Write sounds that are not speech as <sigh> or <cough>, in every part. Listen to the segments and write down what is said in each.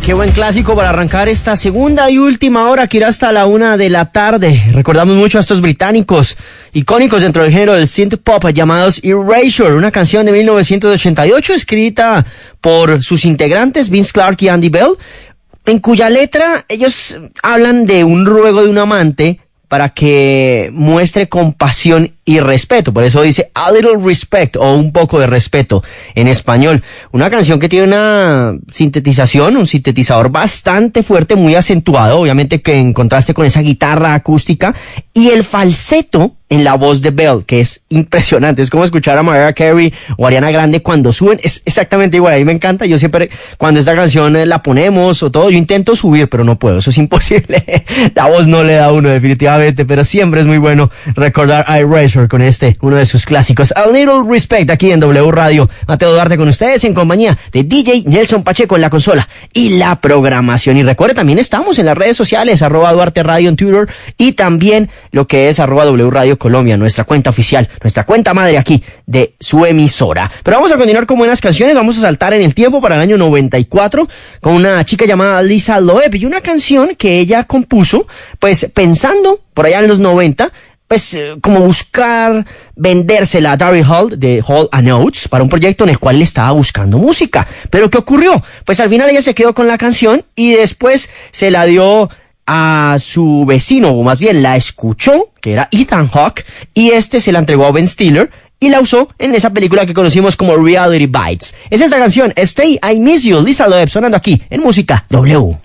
Qué buen clásico para arrancar esta segunda y última hora que irá hasta la una de la tarde. Recordamos mucho a estos británicos icónicos dentro del género del synth pop llamados Erasure, una canción de 1988 escrita por sus integrantes Vince Clark y Andy Bell, en cuya letra ellos hablan de un ruego de un amante para que muestre compasión y respeto. Por eso dice a little respect o un poco de respeto en español. Una canción que tiene una sintetización, un sintetizador bastante fuerte, muy acentuado, obviamente que en contraste con esa guitarra acústica y el falseto en la voz de Bell, que es impresionante. Es como escuchar a Mariah Carey o Ariana Grande cuando suben. Es exactamente igual. A mí me encanta. Yo siempre, cuando esta canción eh, la ponemos o todo, yo intento subir, pero no puedo. Eso es imposible. <laughs> la voz no le da a uno, definitivamente. Pero siempre es muy bueno recordar a Con este, uno de sus clásicos. A Little Respect aquí en W Radio. Mateo Duarte con ustedes en compañía de DJ Nelson Pacheco en la consola y la programación. Y recuerde, también estamos en las redes sociales, arroba Duarte Radio en Twitter y también lo que es arroba W Radio Colombia, nuestra cuenta oficial, nuestra cuenta madre aquí de su emisora. Pero vamos a continuar con buenas canciones, vamos a saltar en el tiempo para el año 94 con una chica llamada Lisa Loeb y una canción que ella compuso, pues pensando por allá en los 90 pues eh, como buscar vendérsela a Darry Hall de Hall and Oates para un proyecto en el cual le estaba buscando música. Pero ¿qué ocurrió? Pues al final ella se quedó con la canción y después se la dio a su vecino, o más bien la escuchó, que era Ethan Hawke, y este se la entregó a Ben Stiller, y la usó en esa película que conocimos como Reality Bites. Es esta canción, Stay, I Miss You, Lisa Loeb, sonando aquí en Música W.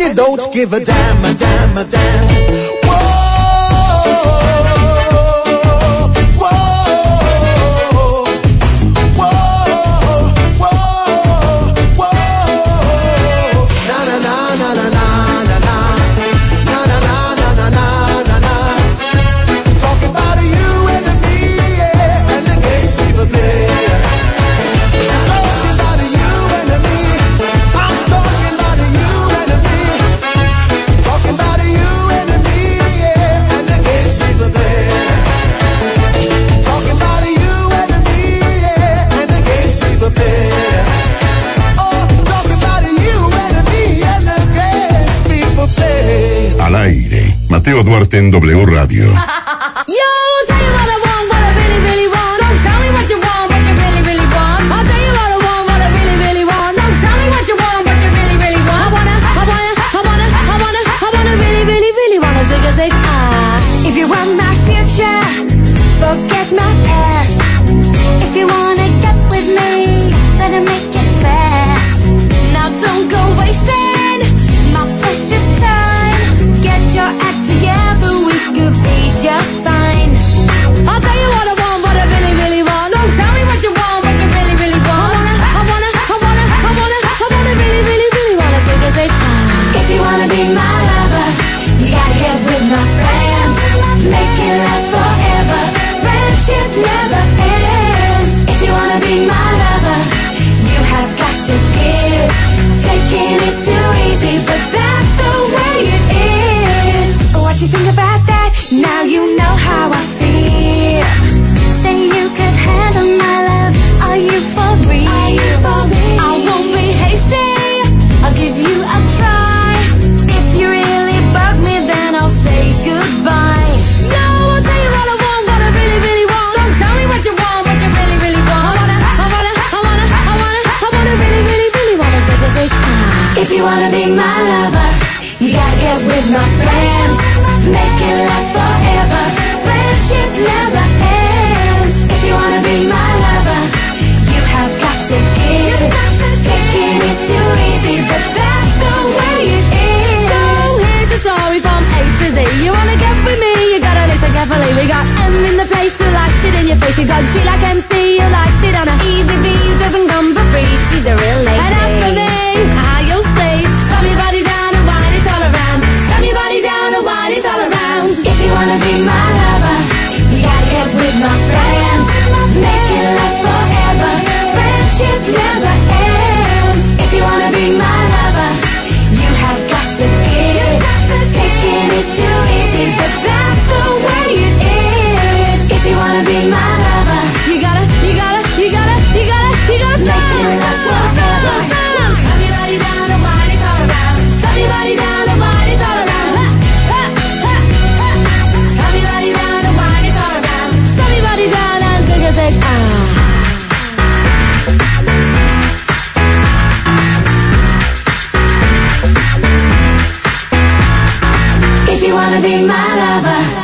And you don't give a damn, a damn, a damn. Duarte en W Radio.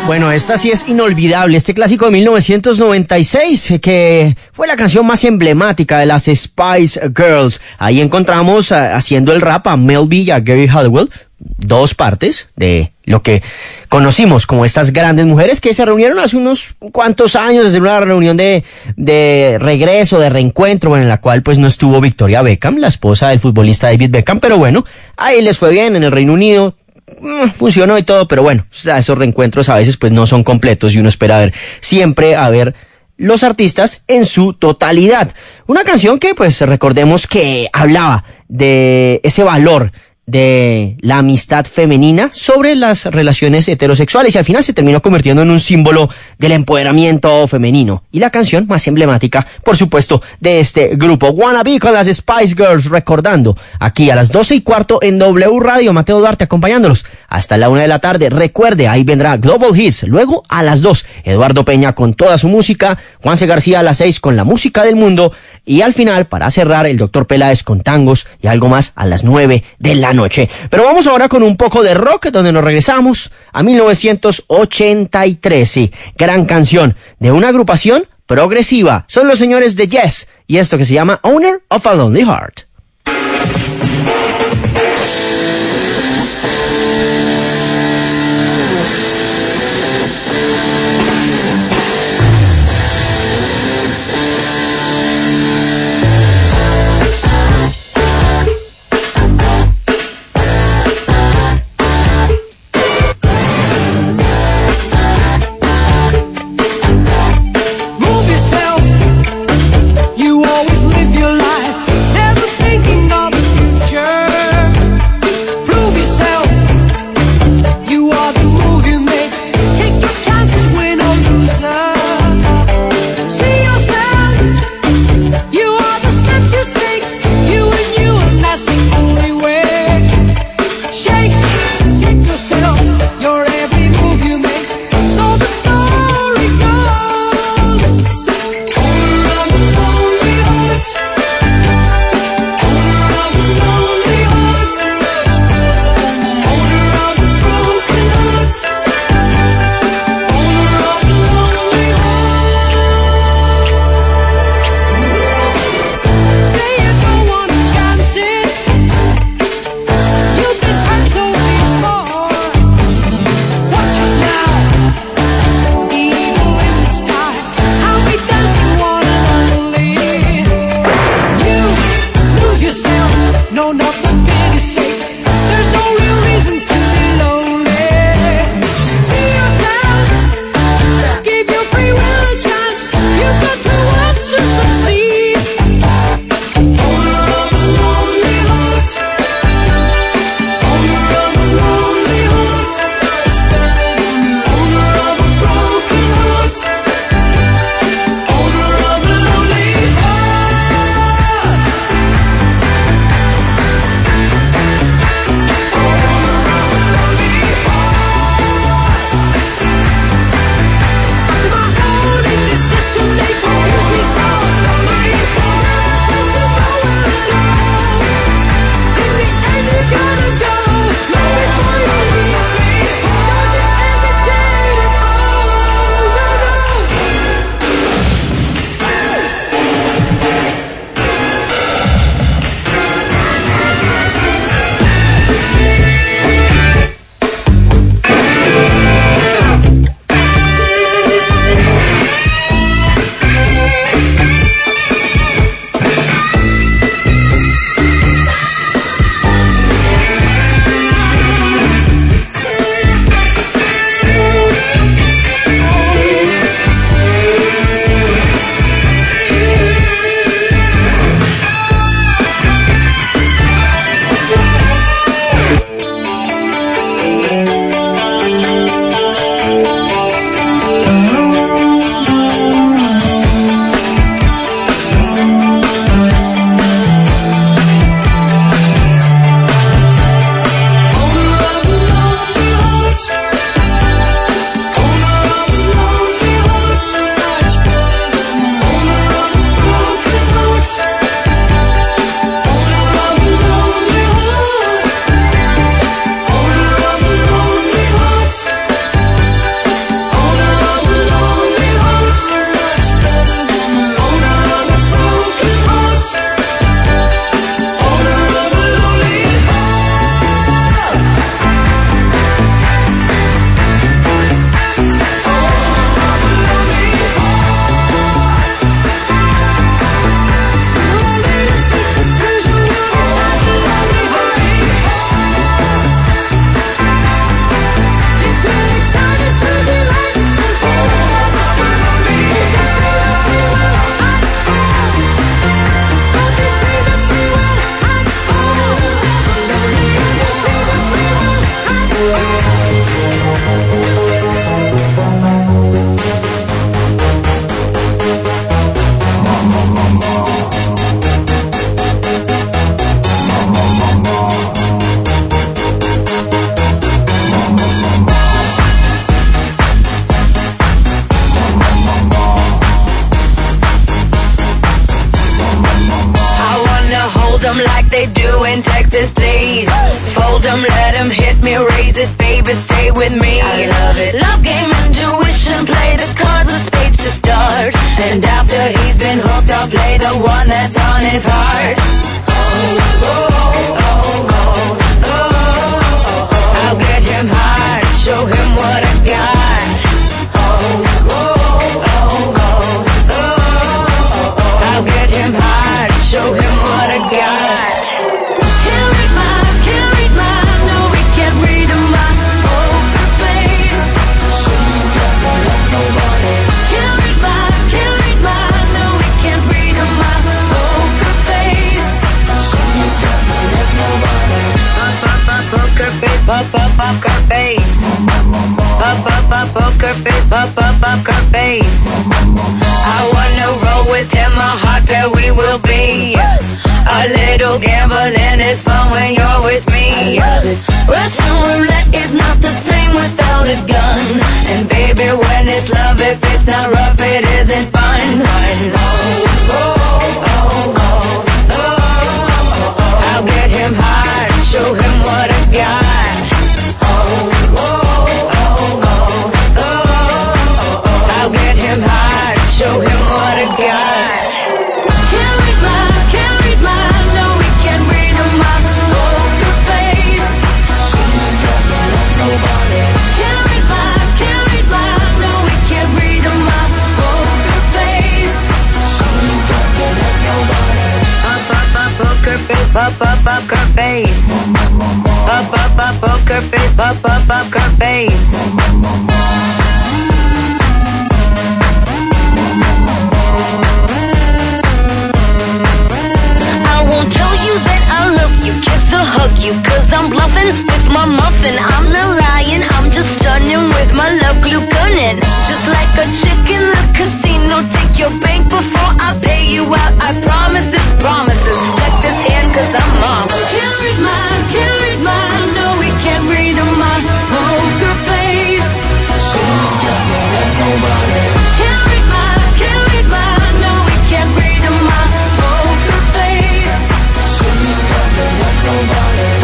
Bueno, esta sí es inolvidable, este clásico de 1996, que fue la canción más emblemática de las Spice Girls. Ahí encontramos eh, haciendo el rap a Mel B y a Gary Halliwell, dos partes de lo que conocimos como estas grandes mujeres que se reunieron hace unos cuantos años, desde una reunión de, de regreso, de reencuentro, en la cual pues no estuvo Victoria Beckham, la esposa del futbolista David Beckham, pero bueno, ahí les fue bien en el Reino Unido, funcionó y todo, pero bueno, esos reencuentros a veces pues no son completos y uno espera ver siempre a ver los artistas en su totalidad. Una canción que pues recordemos que hablaba de ese valor de la amistad femenina sobre las relaciones heterosexuales y al final se terminó convirtiendo en un símbolo del empoderamiento femenino. Y la canción más emblemática por supuesto de este grupo Wannabe con las Spice Girls recordando aquí a las doce y cuarto en W Radio Mateo Duarte acompañándolos hasta la una de la tarde. Recuerde ahí vendrá Global Hits luego a las dos Eduardo Peña con toda su música Juanse García a las seis con la música del mundo y al final para cerrar el doctor Peláez con tangos y algo más a las nueve de la noche. Pero vamos ahora con un poco de rock, donde nos regresamos a 1983, sí, gran canción de una agrupación progresiva. Son los señores de Yes y esto que se llama Owner of a Lonely Heart. gambling is fun when you're with me. Russian roulette is not the same without a gun. And baby, when it's love, if it's not rough, it isn't fun. I know. up her face, up, up, up her face. I won't tell you that I love you, kiss or hug you, cause I'm bluffing. with my muffin, I'm not lying, I'm just stunning with my love glue gunning. Just like a chick in the casino, take your bank before I pay you out. I promise this, promises. Check this hand, cause I'm mom. Carry my, carry nobody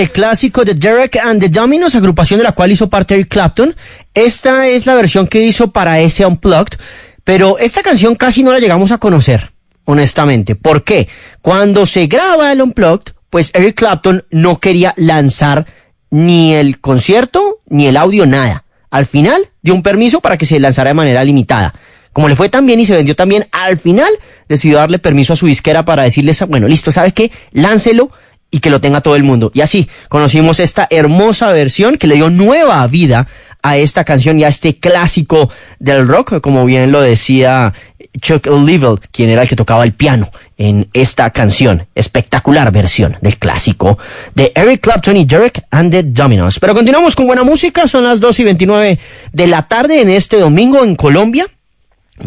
Del clásico de Derek and the Dominos, agrupación de la cual hizo parte Eric Clapton. Esta es la versión que hizo para ese Unplugged, pero esta canción casi no la llegamos a conocer, honestamente. ¿Por qué? Cuando se graba el Unplugged, pues Eric Clapton no quería lanzar ni el concierto ni el audio, nada. Al final dio un permiso para que se lanzara de manera limitada. Como le fue tan bien y se vendió tan bien, al final decidió darle permiso a su disquera para decirles, bueno, listo, ¿sabes qué? Láncelo y que lo tenga todo el mundo. Y así conocimos esta hermosa versión que le dio nueva vida a esta canción y a este clásico del rock, como bien lo decía Chuck Leavell, quien era el que tocaba el piano en esta canción. Espectacular versión del clásico de Eric Clapton y Derek and the Dominos. Pero continuamos con buena música, son las 2 y 29 de la tarde en este domingo en Colombia.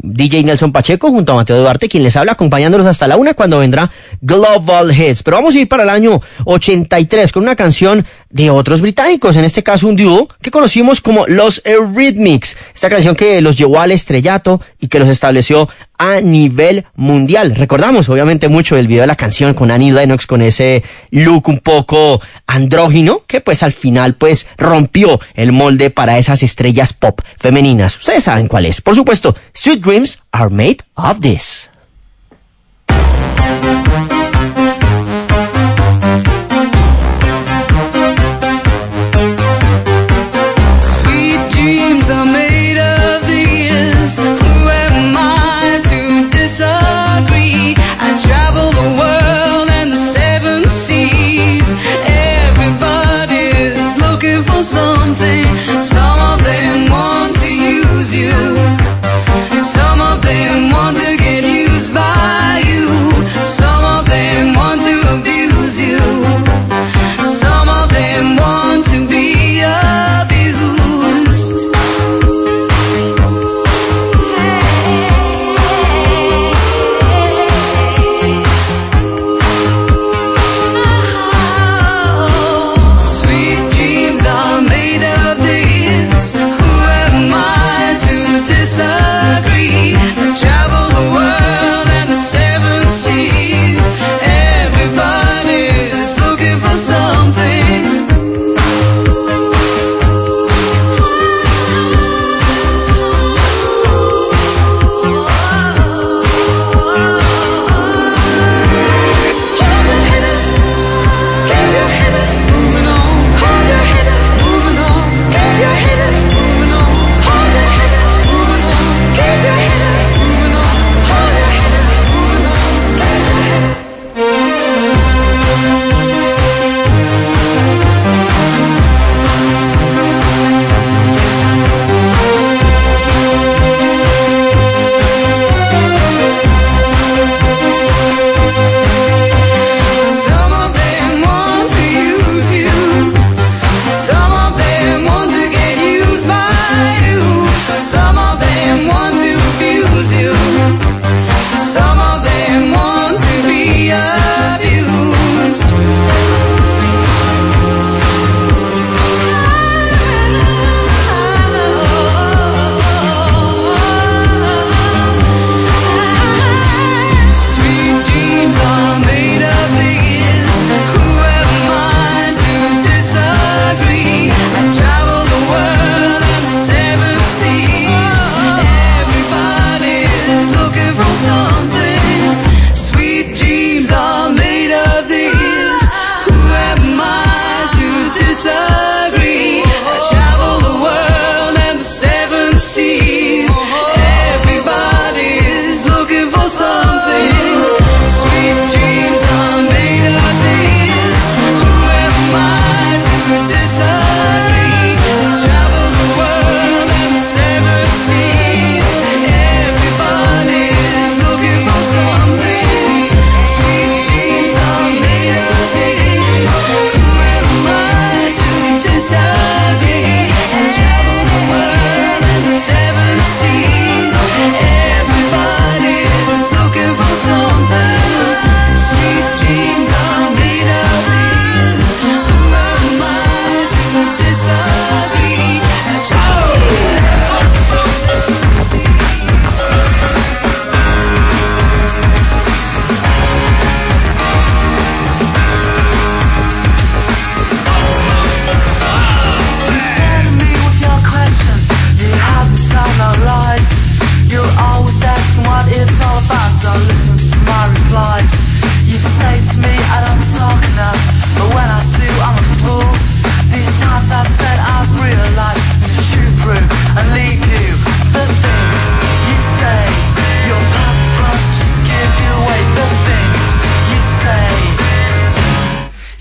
DJ Nelson Pacheco junto a Mateo Duarte, quien les habla, acompañándolos hasta la una cuando vendrá Global Hits. Pero vamos a ir para el año 83 con una canción de otros británicos, en este caso un dúo que conocimos como los Eurythmics. Esta canción que los llevó al estrellato y que los estableció a nivel mundial. Recordamos obviamente mucho el video de la canción con Annie Lennox con ese look un poco andrógino que pues al final pues rompió el molde para esas estrellas pop femeninas. Ustedes saben cuál es. Por supuesto, Sweet Dreams are made of this.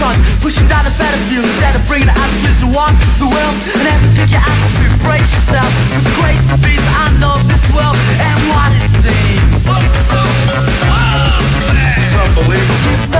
sun Pushing down the battlefield Instead of bringing the attitudes to one The world and every pick your to Brace yourself. Embrace the speed. I know this world And what it seems. It's unbelievable.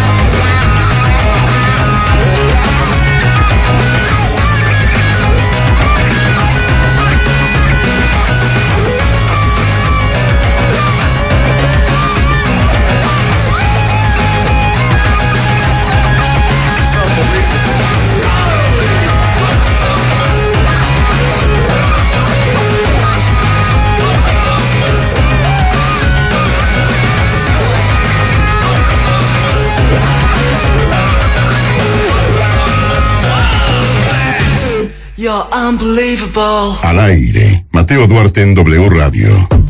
You're unbelievable. Al aire, Mateo Duarte en W Radio.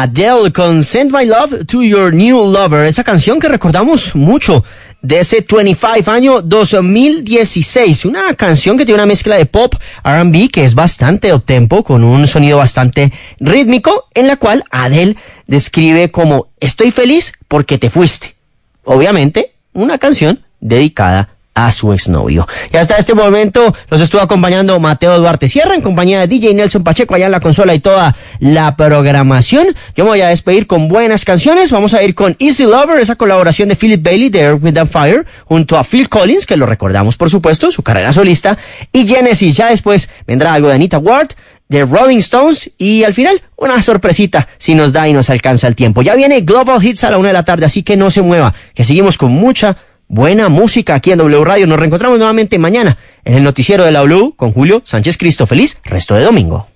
Adele con Send My Love to Your New Lover, esa canción que recordamos mucho de ese 25 año 2016, una canción que tiene una mezcla de pop, R&B que es bastante tempo con un sonido bastante rítmico en la cual Adele describe como estoy feliz porque te fuiste. Obviamente, una canción dedicada a su exnovio. Y hasta este momento los estuvo acompañando Mateo Duarte Sierra en compañía de DJ Nelson Pacheco allá en la consola y toda la programación. Yo me voy a despedir con buenas canciones. Vamos a ir con Easy Lover, esa colaboración de Philip Bailey de Earth, Wind and Fire junto a Phil Collins, que lo recordamos por supuesto, su carrera solista, y Genesis. Ya después vendrá algo de Anita Ward, de Rolling Stones y al final una sorpresita si nos da y nos alcanza el tiempo. Ya viene Global Hits a la una de la tarde, así que no se mueva, que seguimos con mucha buena música aquí en W Radio. Nos reencontramos nuevamente mañana en el noticiero de la W con Julio Sánchez Cristo. Feliz resto de domingo.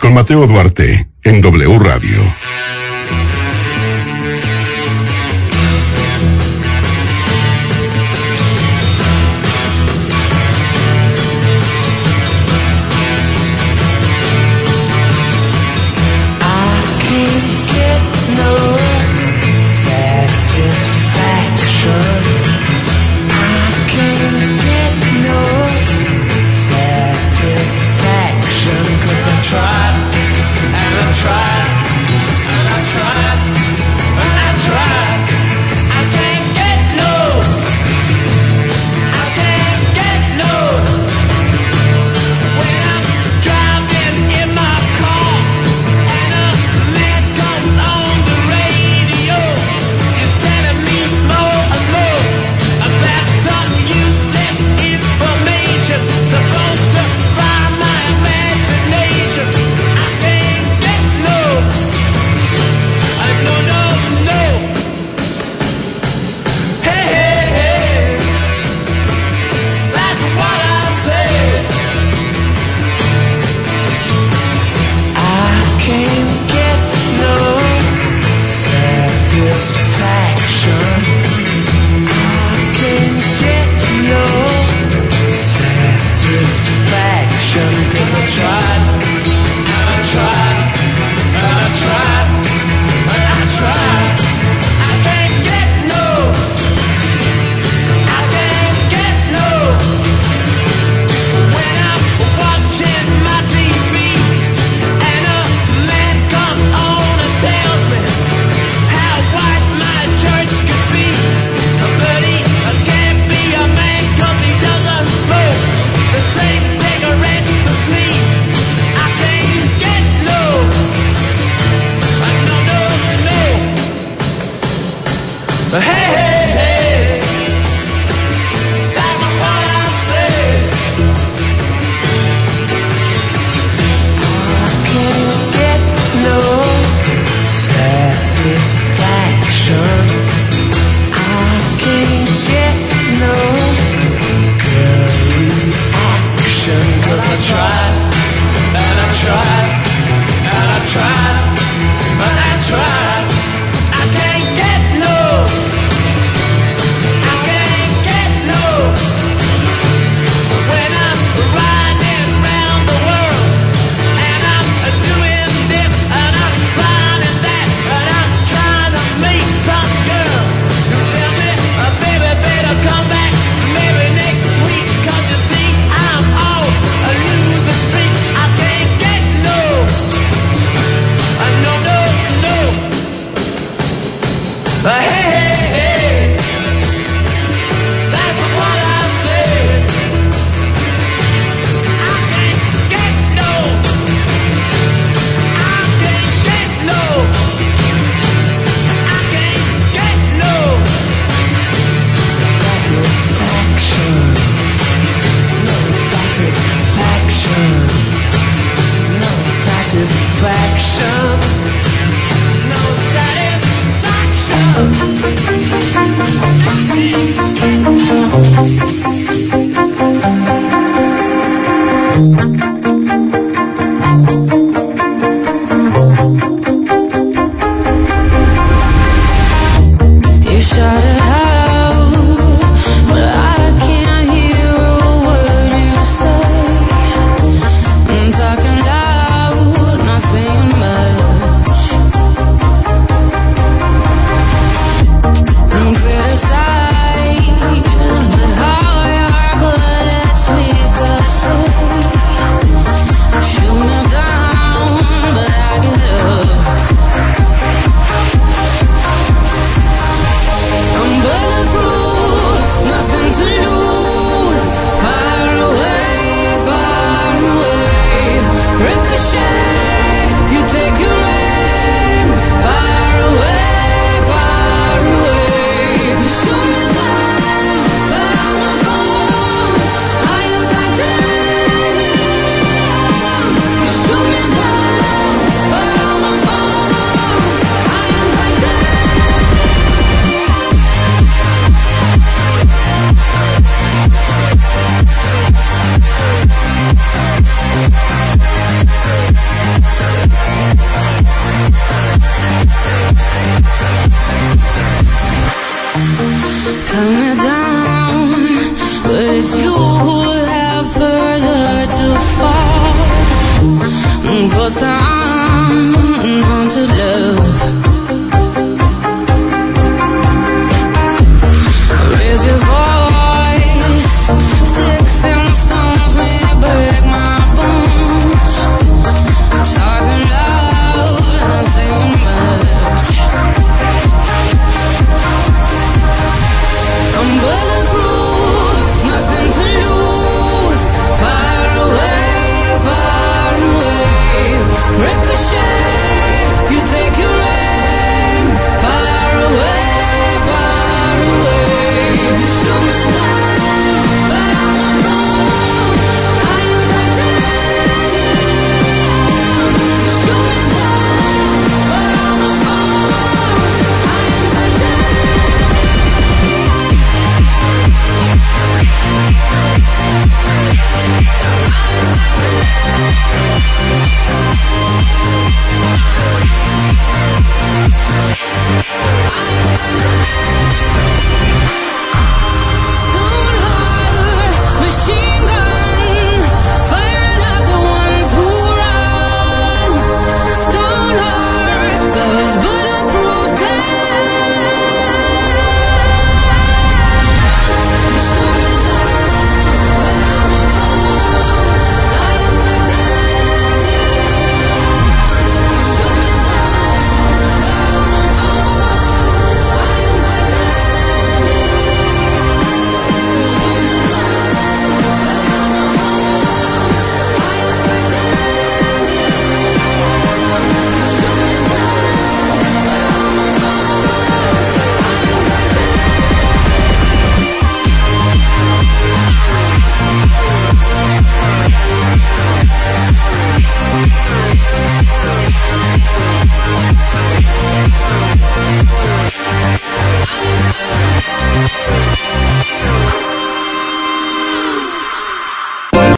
Con Mateo Duarte en W Radio.